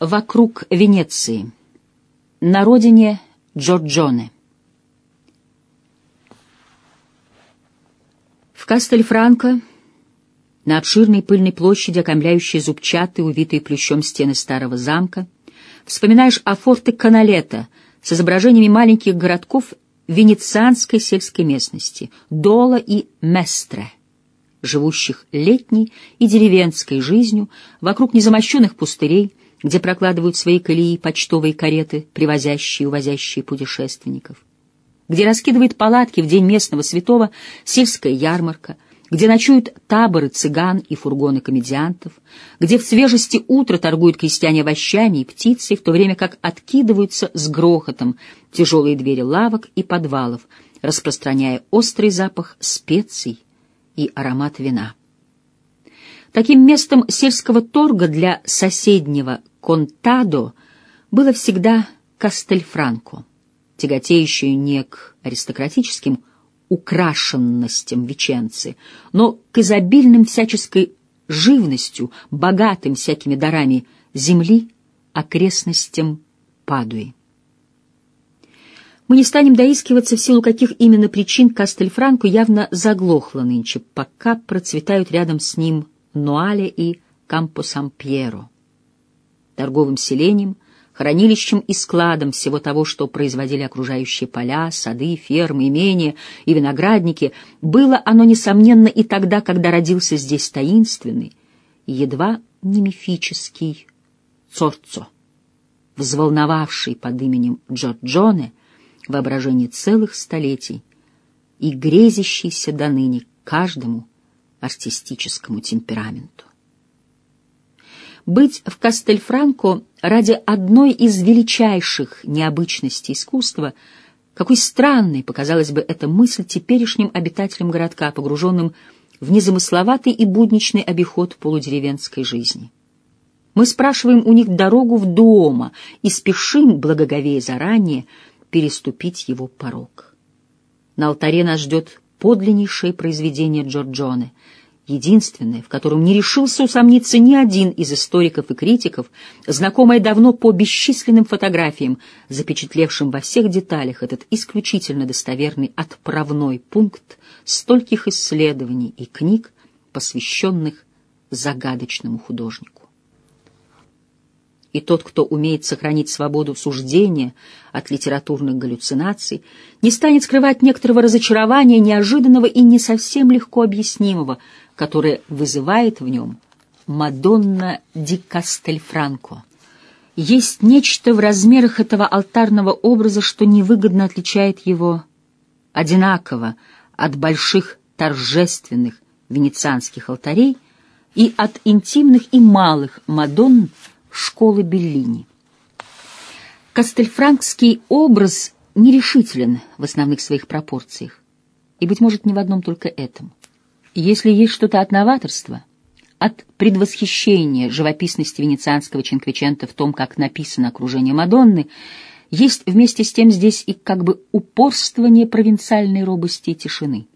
вокруг Венеции. На родине Джорджоне. В Кастельфранко, на обширной пыльной площади, окомляющей зубчатые, увитые плющом стены старого замка, вспоминаешь о форте Каналета с изображениями маленьких городков венецианской сельской местности, Дола и Местре, живущих летней и деревенской жизнью вокруг незамощенных пустырей, где прокладывают свои колеи почтовые кареты, привозящие и увозящие путешественников, где раскидывает палатки в день местного святого сельская ярмарка, где ночуют таборы цыган и фургоны комедиантов, где в свежести утра торгуют крестьяне овощами и птицей, в то время как откидываются с грохотом тяжелые двери лавок и подвалов, распространяя острый запах специй и аромат вина. Таким местом сельского торга для соседнего Контадо было всегда Кастельфранко, тяготеющее не к аристократическим украшенностям Веченцы, но к изобильным всяческой живностью, богатым всякими дарами земли, окрестностям Падуи. Мы не станем доискиваться, в силу каких именно причин Кастельфранко явно заглохло нынче, пока процветают рядом с ним Нуале и Кампо-Сан-Пьеро торговым селением, хранилищем и складом всего того, что производили окружающие поля, сады, фермы, имения и виноградники, было оно, несомненно, и тогда, когда родился здесь таинственный, едва не мифический Цорцо, взволновавший под именем Джорджоне воображение целых столетий и грезящийся до ныне каждому артистическому темпераменту. Быть в Кастельфранко ради одной из величайших необычностей искусства, какой странной показалась бы эта мысль теперешним обитателям городка, погруженным в незамысловатый и будничный обиход полудеревенской жизни. Мы спрашиваем у них дорогу в дома и спешим, благоговея заранее, переступить его порог. На алтаре нас ждет подлиннейшее произведение Джорджоне — единственное, в котором не решился усомниться ни один из историков и критиков, знакомое давно по бесчисленным фотографиям, запечатлевшим во всех деталях этот исключительно достоверный отправной пункт стольких исследований и книг, посвященных загадочному художнику. И тот, кто умеет сохранить свободу суждения от литературных галлюцинаций, не станет скрывать некоторого разочарования, неожиданного и не совсем легко объяснимого, которое вызывает в нем Мадонна ди Кастельфранко. Есть нечто в размерах этого алтарного образа, что невыгодно отличает его одинаково от больших торжественных венецианских алтарей и от интимных и малых Мадонн школы Беллини. Кастельфранкский образ нерешителен в основных своих пропорциях, и, быть может, не в одном только этом. Если есть что-то от новаторства, от предвосхищения живописности венецианского Чинквичента в том, как написано окружение Мадонны, есть вместе с тем здесь и как бы упорствование провинциальной робости и тишины.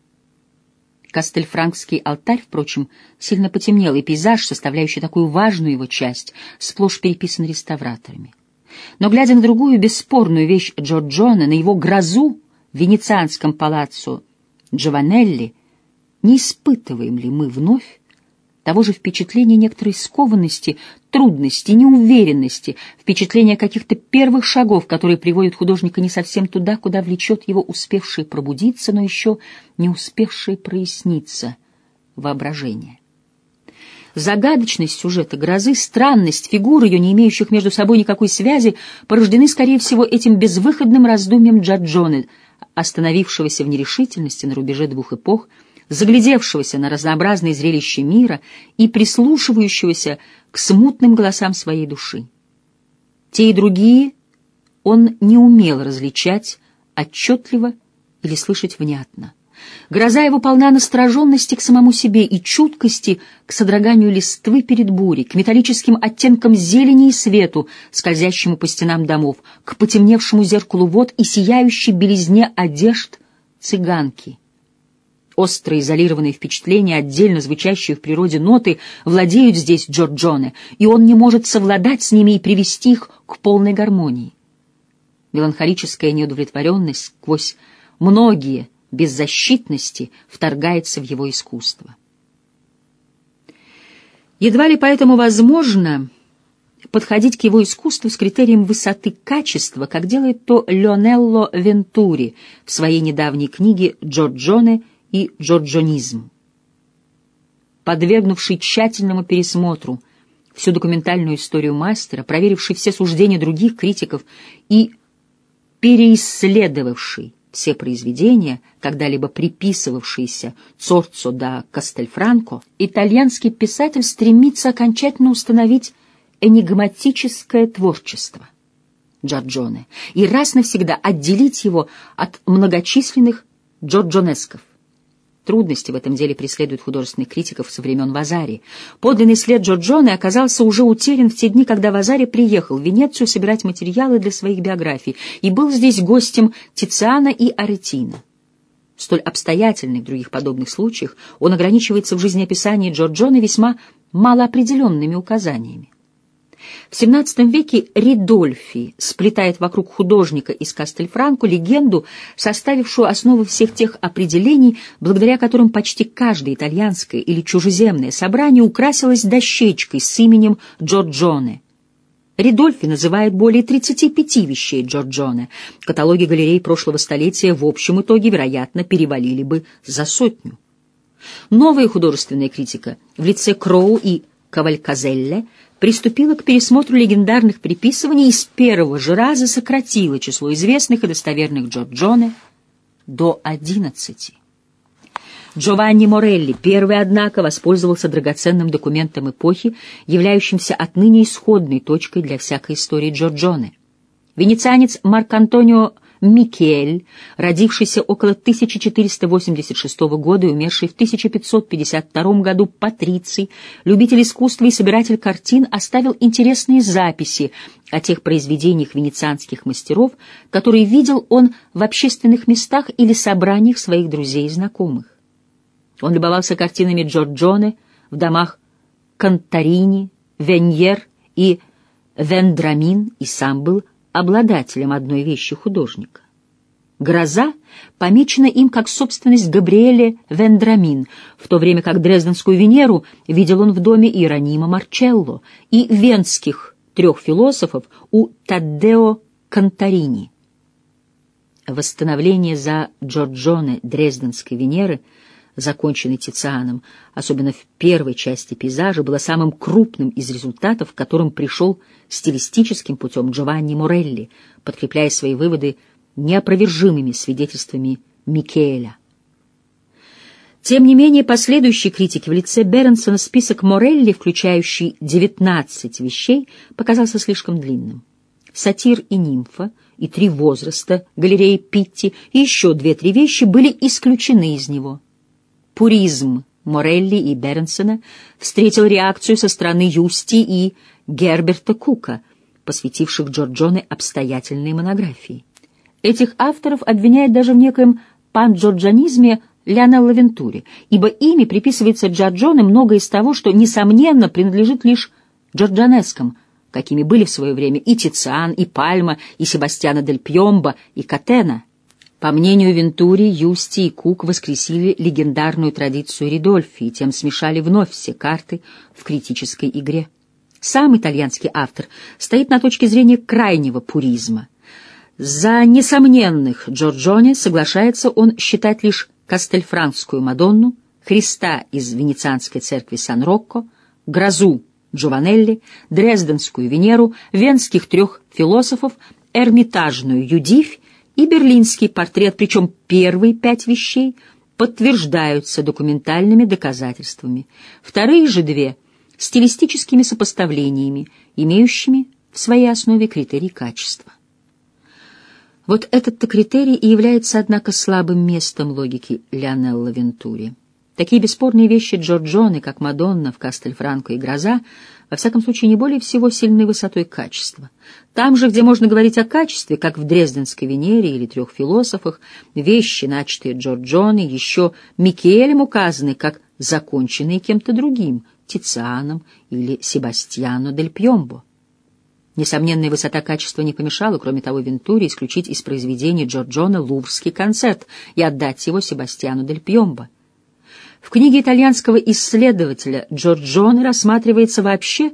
Кастельфранкский алтарь, впрочем, сильно потемнел, и пейзаж, составляющий такую важную его часть, сплошь переписан реставраторами. Но, глядя на другую бесспорную вещь Джорджона, на его грозу в венецианском палаццо Джованелли, не испытываем ли мы вновь того же впечатления некоторой скованности, трудности, неуверенности, впечатления каких-то первых шагов, которые приводят художника не совсем туда, куда влечет его успевший пробудиться, но еще не успевший проясниться воображение. Загадочность сюжета грозы, странность фигур ее, не имеющих между собой никакой связи, порождены, скорее всего, этим безвыходным раздумьем Джаджоны, остановившегося в нерешительности на рубеже двух эпох — заглядевшегося на разнообразные зрелища мира и прислушивающегося к смутным голосам своей души. Те и другие он не умел различать отчетливо или слышать внятно. Гроза его полна настороженности к самому себе и чуткости к содроганию листвы перед бурей, к металлическим оттенкам зелени и свету, скользящему по стенам домов, к потемневшему зеркалу вод и сияющей белизне одежд цыганки — Остро изолированные впечатления, отдельно звучащие в природе ноты, владеют здесь Джорджоне, и он не может совладать с ними и привести их к полной гармонии. Меланхолическая неудовлетворенность сквозь многие беззащитности вторгается в его искусство. Едва ли поэтому возможно подходить к его искусству с критерием высоты качества, как делает то Леонелло Вентури в своей недавней книге «Джорджоне и джорджонизм». Подвергнувший тщательному пересмотру всю документальную историю мастера, проверивший все суждения других критиков и переисследовавший все произведения, когда-либо приписывавшиеся Цорцо да Кастельфранко, итальянский писатель стремится окончательно установить энигматическое творчество Джорджоне и раз навсегда отделить его от многочисленных джорджонесков. Трудности в этом деле преследуют художественных критиков со времен Вазари. Подлинный след Джорджоне оказался уже утерян в те дни, когда Вазари приехал в Венецию собирать материалы для своих биографий и был здесь гостем Тициана и Аретина. Столь обстоятельный в других подобных случаях он ограничивается в жизнеописании Джорджоне весьма малоопределенными указаниями. В XVII веке Ридольфи сплетает вокруг художника из Кастельфранко легенду, составившую основу всех тех определений, благодаря которым почти каждое итальянское или чужеземное собрание украсилось дощечкой с именем Джорджоне. Ридольфи называет более 35 вещей Джорджоне. Каталоги галерей прошлого столетия в общем итоге, вероятно, перевалили бы за сотню. Новая художественная критика в лице Кроу и Кавальказелле приступила к пересмотру легендарных приписываний и с первого же раза сократила число известных и достоверных Джорджоне до одиннадцати. Джованни Морелли, первый, однако, воспользовался драгоценным документом эпохи, являющимся отныне исходной точкой для всякой истории Джорджоне. Венецианец Марк Антонио Микель, родившийся около 1486 года и умерший в 1552 году патриций, любитель искусства и собиратель картин, оставил интересные записи о тех произведениях венецианских мастеров, которые видел он в общественных местах или собраниях своих друзей и знакомых. Он любовался картинами Джорджоне в домах Контарини, Веньер и Вендрамин и сам был обладателем одной вещи художника. «Гроза» помечена им как собственность Габриэле Вендрамин, в то время как Дрезденскую Венеру видел он в доме Иеронима Марчелло и венских трех философов у Таддео Конторини. Восстановление за Джорджоне Дрезденской Венеры — законченный Тицианом, особенно в первой части пейзажа, было самым крупным из результатов, к которым пришел стилистическим путем Джованни Морелли, подкрепляя свои выводы неопровержимыми свидетельствами Микеэля. Тем не менее, последующие критики в лице Бернсона список Морелли, включающий 19 вещей, показался слишком длинным. «Сатир и нимфа» и «Три возраста» галереи Питти и еще две-три вещи были исключены из него пуризм Морелли и Бернсона встретил реакцию со стороны Юсти и Герберта Кука, посвятивших Джорджоне обстоятельные монографии. Этих авторов обвиняют даже в некоем панджорджанизме Леонелло Вентури, ибо ими приписывается Джорджоне многое из того, что, несомненно, принадлежит лишь джорджанескам, какими были в свое время и Тициан, и Пальма, и Себастьяна дель Пьомбо, и Катена — по мнению Вентури, Юсти и Кук воскресили легендарную традицию Ридольфи и тем смешали вновь все карты в критической игре. Сам итальянский автор стоит на точке зрения крайнего пуризма. За несомненных Джорджоне соглашается он считать лишь Кастельфранскую Мадонну, Христа из Венецианской церкви Сан-Рокко, Грозу Джованелли, Дрезденскую Венеру, венских трех философов, Эрмитажную Юдивь и берлинский портрет, причем первые пять вещей подтверждаются документальными доказательствами, вторые же две — стилистическими сопоставлениями, имеющими в своей основе критерий качества. Вот этот-то критерий и является, однако, слабым местом логики Леонелла Вентури. Такие бесспорные вещи Джорджоне, как Мадонна в Кастельфранко и Гроза, во всяком случае, не более всего сильны высотой качества. Там же, где можно говорить о качестве, как в Дрезденской Венере или трех философах, вещи, начатые Джорджоне, еще Микелем указаны как законченные кем-то другим, Тицианом или Себастьяно дель Пьомбо. Несомненная высота качества не помешала, кроме того, Вентуре исключить из произведений Джорджона Луврский концерт и отдать его Себастьяну дель Пьомбо. В книге итальянского исследователя Джорджоне рассматривается вообще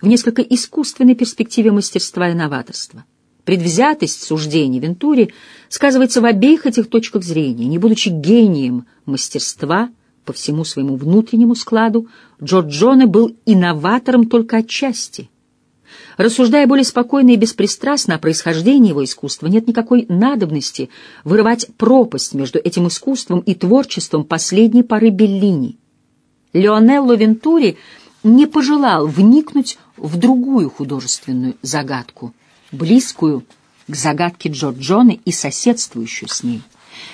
в несколько искусственной перспективе мастерства и новаторства. Предвзятость суждений Вентури сказывается в обеих этих точках зрения. Не будучи гением мастерства по всему своему внутреннему складу, Джорджоне был инноватором только отчасти – Рассуждая более спокойно и беспристрастно о происхождении его искусства, нет никакой надобности вырывать пропасть между этим искусством и творчеством последней поры Беллини. Леонелло Вентури не пожелал вникнуть в другую художественную загадку, близкую к загадке Джорджоне и соседствующую с ней.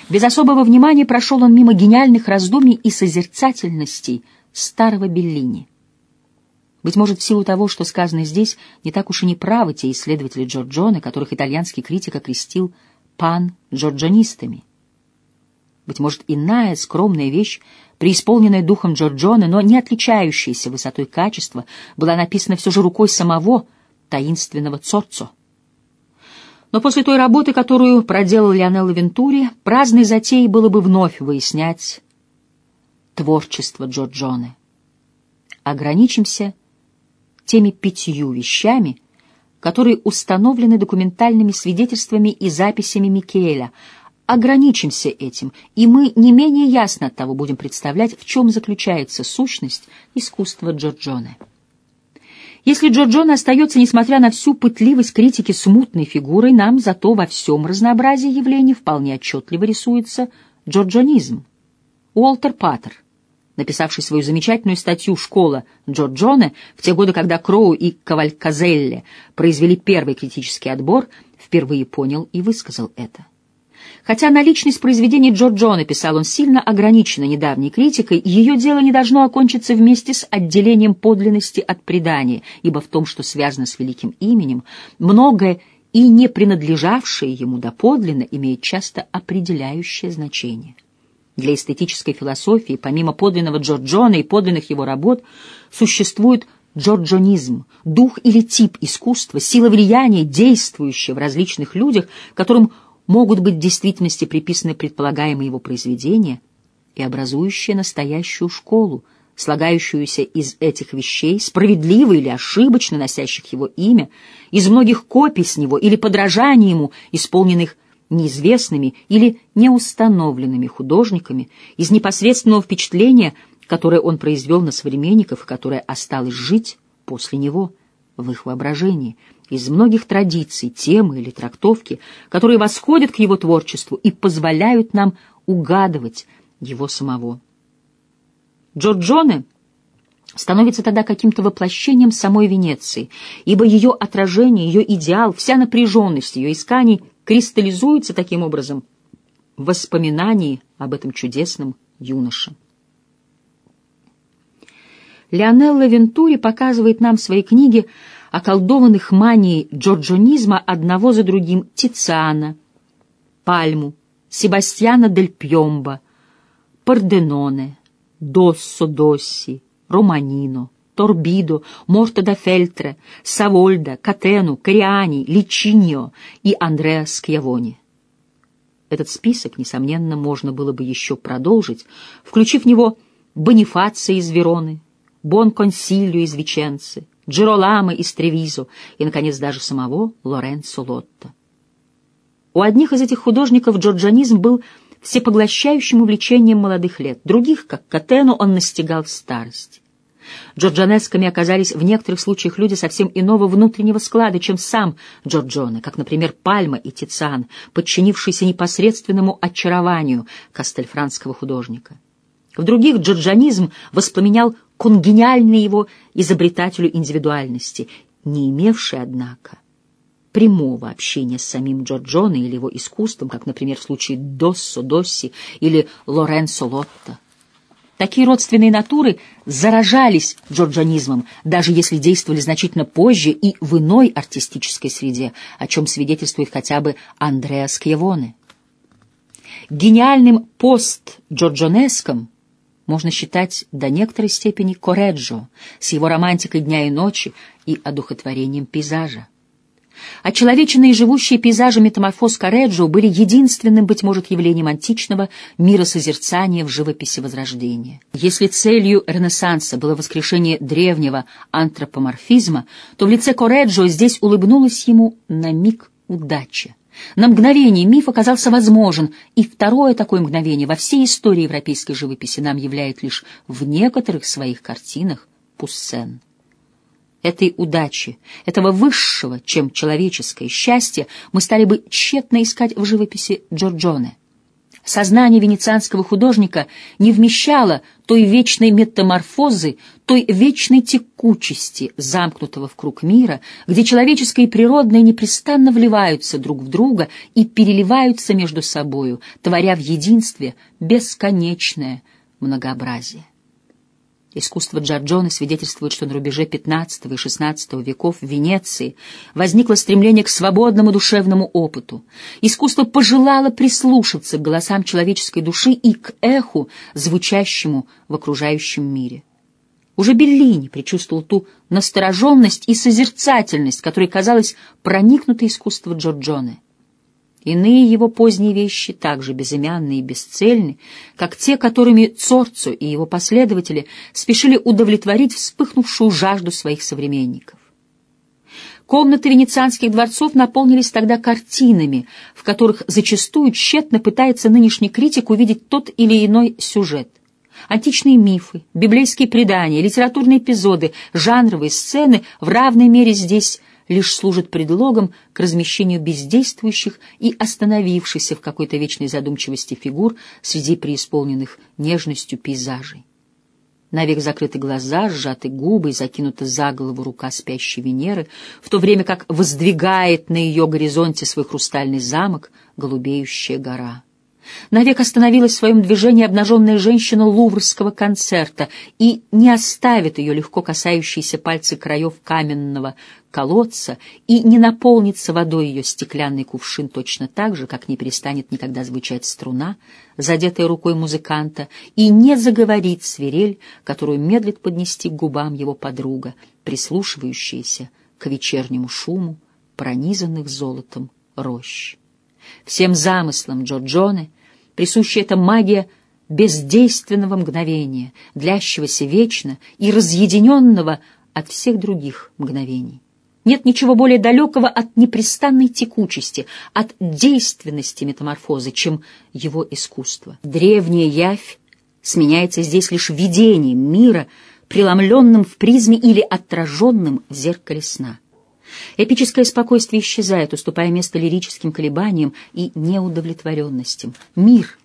Без особого внимания прошел он мимо гениальных раздумий и созерцательностей старого Беллини. Быть может, в силу того, что сказано здесь, не так уж и не правы те исследователи Джорджоне, которых итальянский критик окрестил пан-джорджонистами. Быть может, иная скромная вещь, преисполненная духом Джорджоне, но не отличающаяся высотой качества, была написана все же рукой самого таинственного Цорцо. Но после той работы, которую проделал Леонелло Вентури, праздной затеей было бы вновь выяснять творчество Джорджоне. Ограничимся теми пятью вещами, которые установлены документальными свидетельствами и записями Микеэля. Ограничимся этим, и мы не менее ясно от того будем представлять, в чем заключается сущность искусства Джорджоне. Если Джорджоне остается, несмотря на всю пытливость критики, смутной фигурой, нам зато во всем разнообразии явлений вполне отчетливо рисуется джорджонизм. Уолтер Паттер, написавший свою замечательную статью «Школа Джорджоне» в те годы, когда Кроу и Кавальказелле произвели первый критический отбор, впервые понял и высказал это. Хотя наличность произведений Джорджона, писал он, сильно ограничена недавней критикой, ее дело не должно окончиться вместе с отделением подлинности от предания, ибо в том, что связано с великим именем, многое и не принадлежавшее ему доподлинно имеет часто определяющее значение. Для эстетической философии, помимо подлинного Джорджона и подлинных его работ, существует джорджонизм, дух или тип искусства, сила влияния, действующая в различных людях, которым могут быть в действительности приписаны предполагаемые его произведения и образующая настоящую школу, слагающуюся из этих вещей, справедливо или ошибочно носящих его имя, из многих копий с него или подражаний ему, исполненных неизвестными или неустановленными художниками, из непосредственного впечатления, которое он произвел на современников и которое осталось жить после него в их воображении, из многих традиций, темы или трактовки, которые восходят к его творчеству и позволяют нам угадывать его самого. Джорджоне становится тогда каким-то воплощением самой Венеции, ибо ее отражение, ее идеал, вся напряженность ее исканий кристаллизуется таким образом в воспоминании об этом чудесном юноше. Леонелло Вентури показывает нам в своей книге околдованных манией джорджонизма одного за другим Тициана, Пальму, Себастьяна дель Пьомбо, Парденоне, Доссо Досси, Романино, Торбидо, Морто да Фельтре, Савольда, Катену, Кориани, Личиньо и Андреа Скьявони. Этот список, несомненно, можно было бы еще продолжить, включив в него Бонифация из Вероны, Бон Консилью из Веченцы, Джеролама из Тревизо и, наконец, даже самого Лоренцо Лотто. У одних из этих художников джорджанизм был всепоглощающим увлечением молодых лет, других, как Катену, он настигал в старости. Джорджанесками оказались в некоторых случаях люди совсем иного внутреннего склада, чем сам Джорджоне, как, например, Пальма и Тициан, подчинившиеся непосредственному очарованию кастельфранского художника. В других джорджанизм воспламенял конгениальный его изобретателю индивидуальности, не имевший, однако, прямого общения с самим Джорджоне или его искусством, как, например, в случае Доссо Досси или Лоренцо Лотто. Такие родственные натуры заражались джорджанизмом, даже если действовали значительно позже и в иной артистической среде, о чем свидетельствует хотя бы Андреа Скьявоне. Гениальным пост-джорджонеском можно считать до некоторой степени Кореджо с его романтикой дня и ночи и одухотворением пейзажа. Очеловеченные и живущие пейзажи метаморфоз Кореджо были единственным, быть может, явлением античного миросозерцания в живописи Возрождения. Если целью Ренессанса было воскрешение древнего антропоморфизма, то в лице Кореджо здесь улыбнулась ему на миг удача. На мгновение миф оказался возможен, и второе такое мгновение во всей истории европейской живописи нам являет лишь в некоторых своих картинах Пуссен этой удачи, этого высшего, чем человеческое счастье, мы стали бы тщетно искать в живописи Джорджоне. Сознание венецианского художника не вмещало той вечной метаморфозы, той вечной текучести, замкнутого в круг мира, где человеческое и природное непрестанно вливаются друг в друга и переливаются между собою, творя в единстве бесконечное многообразие. Искусство Джорджоне свидетельствует, что на рубеже XV и XVI веков в Венеции возникло стремление к свободному душевному опыту. Искусство пожелало прислушаться к голосам человеческой души и к эху, звучащему в окружающем мире. Уже Беллини предчувствовал ту настороженность и созерцательность, которой казалось проникнуто искусство Джорджоне. Иные его поздние вещи также безымянны и бесцельны, как те, которыми Цорцо и его последователи спешили удовлетворить вспыхнувшую жажду своих современников. Комнаты венецианских дворцов наполнились тогда картинами, в которых зачастую тщетно пытается нынешний критик увидеть тот или иной сюжет. Античные мифы, библейские предания, литературные эпизоды, жанровые сцены в равной мере здесь – лишь служит предлогом к размещению бездействующих и остановившихся в какой-то вечной задумчивости фигур среди преисполненных нежностью пейзажей. Навек закрыты глаза, сжаты губы и закинута за голову рука спящей Венеры, в то время как воздвигает на ее горизонте свой хрустальный замок голубеющая гора. Навек остановилась в своем движении обнаженная женщина луврского концерта и не оставит ее легко касающиеся пальцы краев каменного колодца и не наполнится водой ее стеклянный кувшин точно так же, как не перестанет никогда звучать струна, задетая рукой музыканта, и не заговорит свирель, которую медлит поднести к губам его подруга, прислушивающаяся к вечернему шуму пронизанных золотом рощ. Всем замыслам Джорджоне присуща эта магия бездейственного мгновения, длящегося вечно и разъединенного от всех других мгновений. Нет ничего более далекого от непрестанной текучести, от действенности метаморфозы, чем его искусство. Древняя явь сменяется здесь лишь видением мира, преломленным в призме или отраженным в зеркале сна. Эпическое спокойствие исчезает, уступая место лирическим колебаниям и неудовлетворенностям. Мир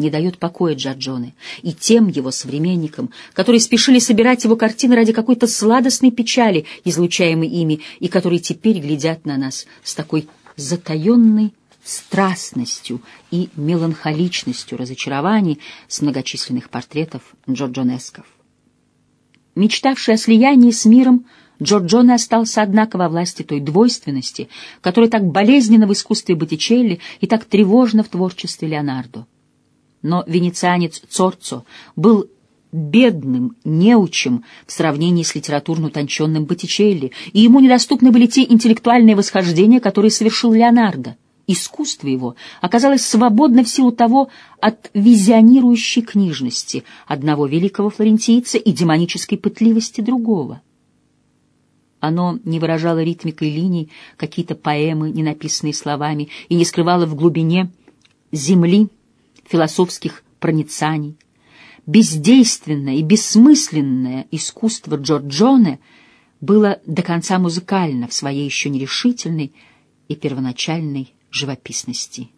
не дает покоя Джорджоне и тем его современникам, которые спешили собирать его картины ради какой-то сладостной печали, излучаемой ими, и которые теперь глядят на нас с такой затаенной страстностью и меланхоличностью разочарований с многочисленных портретов Джорджонесков. Мечтавший о слиянии с миром, Джорджоне остался, однако, во власти той двойственности, которая так болезненна в искусстве Боттичелли и так тревожна в творчестве Леонардо. Но венецианец Цорцо был бедным, неучим в сравнении с литературно утонченным Боттичелли, и ему недоступны были те интеллектуальные восхождения, которые совершил Леонардо. Искусство его оказалось свободно в силу того от визионирующей книжности одного великого флорентийца и демонической пытливости другого. Оно не выражало ритмикой линий какие-то поэмы, не написанные словами, и не скрывало в глубине земли философских проницаний. Бездейственное и бессмысленное искусство Джорджоне было до конца музыкально в своей еще нерешительной и первоначальной живописности.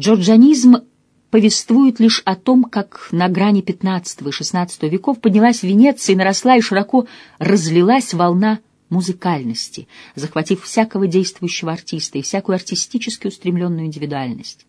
Джорджанизм повествует лишь о том, как на грани XV и XVI веков поднялась в Венеции, наросла и широко разлилась волна музыкальности, захватив всякого действующего артиста и всякую артистически устремленную индивидуальность.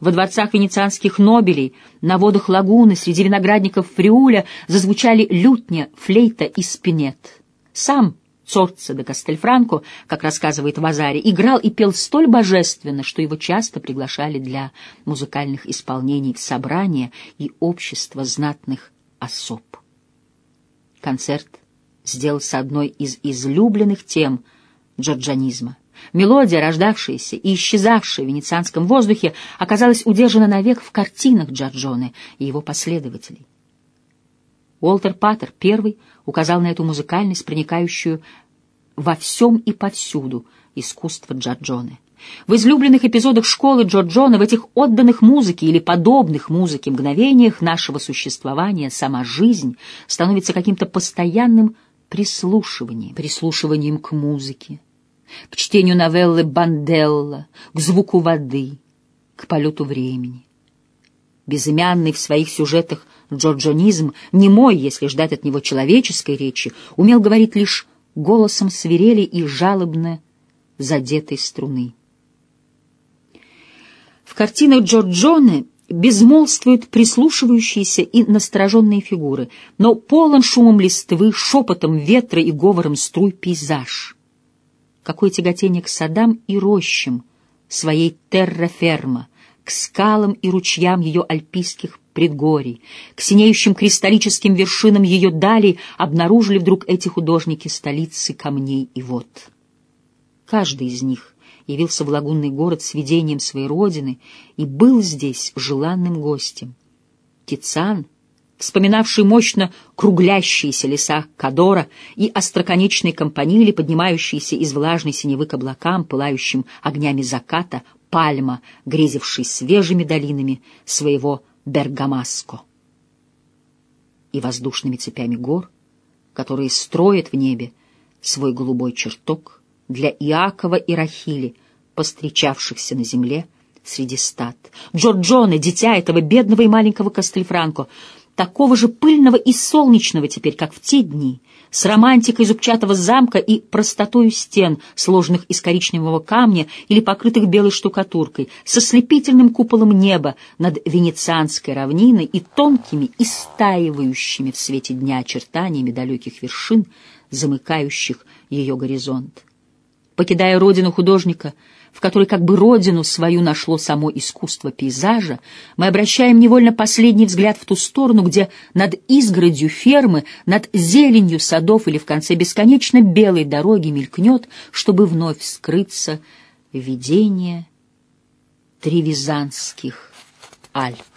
Во дворцах венецианских нобелей, на водах лагуны, среди виноградников Фриуля зазвучали лютня, флейта и спинет. Сам Цорца де Кастельфранко, как рассказывает Вазари, играл и пел столь божественно, что его часто приглашали для музыкальных исполнений в собрания и общества знатных особ. Концерт сделался одной из излюбленных тем джорджанизма. Мелодия, рождавшаяся и исчезавшая в венецианском воздухе, оказалась удержана навек в картинах Джорджоне и его последователей. Уолтер Паттер первый указал на эту музыкальность, проникающую во всем и повсюду искусство Джорджоне. В излюбленных эпизодах школы Джорджона, в этих отданных музыке или подобных музыке мгновениях нашего существования сама жизнь становится каким-то постоянным прислушиванием, прислушиванием к музыке, к чтению новеллы Банделла, к звуку воды, к полету времени. Безымянный в своих сюжетах джорджонизм, немой, если ждать от него человеческой речи, умел говорить лишь голосом свирели и жалобно задетой струны. В картинах Джорджоне безмолвствуют прислушивающиеся и настороженные фигуры, но полон шумом листвы, шепотом ветра и говором струй пейзаж. Какое тяготение к садам и рощам своей терраферма, к скалам и ручьям ее альпийских предгорий, к синеющим кристаллическим вершинам ее дали обнаружили вдруг эти художники столицы камней и вод. Каждый из них явился в лагунный город с видением своей родины и был здесь желанным гостем. Тициан, вспоминавший мощно круглящиеся леса Кадора и остроконечные компанили, поднимающиеся из влажной синевы к облакам, пылающим огнями заката, пальма, грезивший свежими долинами своего Бергамаско и воздушными цепями гор, которые строят в небе свой голубой чертог для Иакова и Рахили, постречавшихся на земле среди стад. Джорджоне, дитя этого бедного и маленького Кастельфранко, такого же пыльного и солнечного теперь, как в те дни, с романтикой зубчатого замка и простотою стен, сложенных из коричневого камня или покрытых белой штукатуркой, со слепительным куполом неба над венецианской равниной и тонкими, истаивающими в свете дня очертаниями далеких вершин, замыкающих ее горизонт. Покидая родину художника, в которой как бы родину свою нашло само искусство пейзажа, мы обращаем невольно последний взгляд в ту сторону, где над изгородью фермы, над зеленью садов или в конце бесконечно белой дороги мелькнет, чтобы вновь скрыться видение Тревизанских Альп.